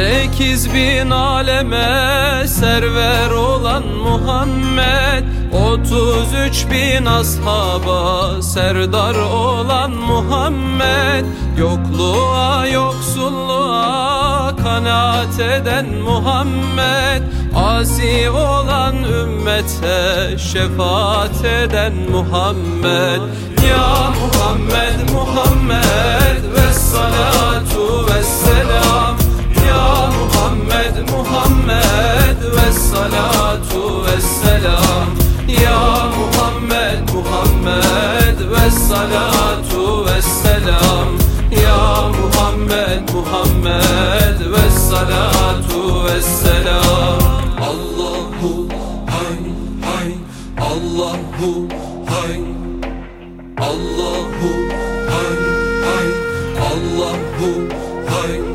Sekiz bin aleme server olan Muhammed Otuz üç bin ashaba serdar olan Muhammed. Yokluğa yoksulluğa kanaat eden Muhammed. Asi olan ümmete şefaat eden Muhammed. Ya Muhammed Muhammed ve salatu ve selam Muhammed ve salatu ve selam Ya Muhammed Muhammed ve salatu ve selam Ya Muhammed Muhammed ve salatu ve selam Allahu hay hay Allahu hay Allahu hay hay Allahu hay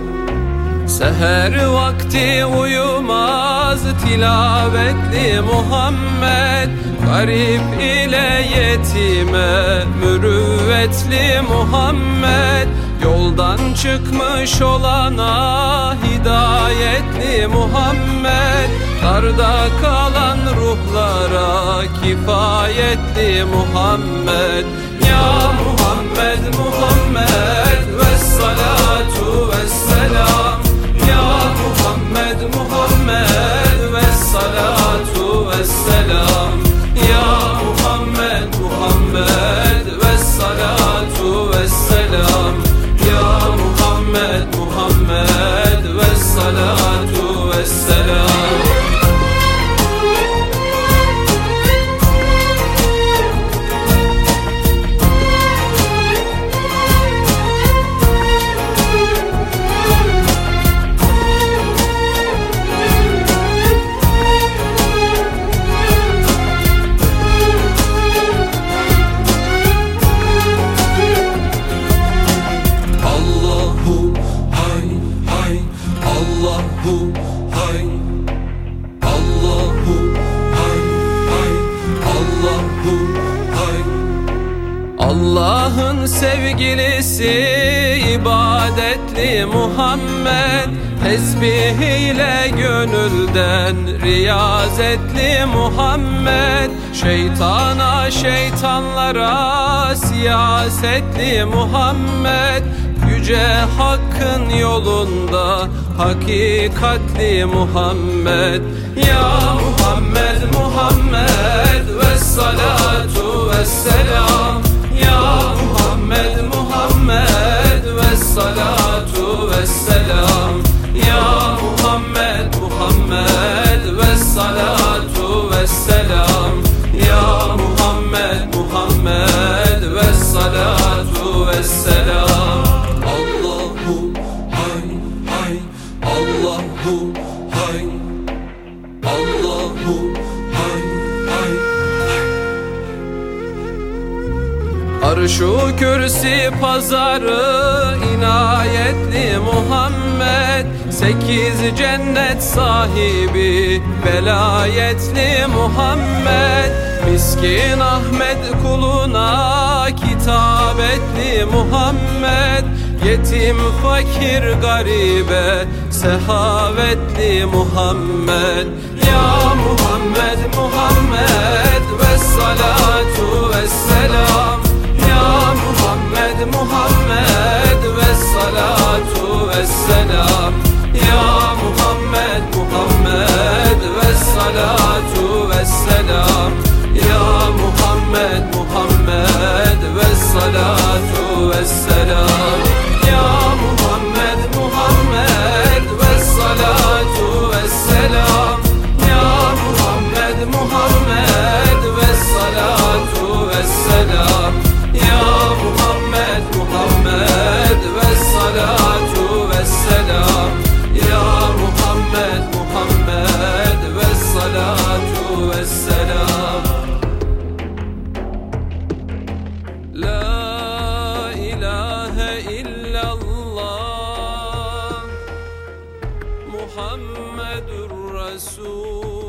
Seher vakti uyumaz tilavetli Muhammed. Garip ile yetime mürüvvetli Muhammed. Yoldan çıkmış olana hidayetli Muhammed. Darda kalan ruhlara kifayetli Muhammed. Ya Muhammed Muhammed Allah'ın sevgilisi ibadetli Muhammed. Tesbih ile gönülden riyazetli Muhammed. Şeytana şeytanlara siyasetli Muhammed. Yüce Hakk'ın yolunda hakikatli Muhammed. Ya Muhammed Muhammed ve salatu ve salatu ve selam Ya Muhammed Muhammed ve salatu ve selam Allahu hay hay Allahu hay Arşu kürsi pazarı inayetli Muhammed. Sekiz cennet sahibi velayetli Muhammed. Miskin Ahmet kuluna kitabetli Muhammed. Yetim fakir garibe sehavetli Muhammed. Ya Muhammed Muhammed ve salatu ve selam Muhammed Muhammed ve illallah Muhammedur Resul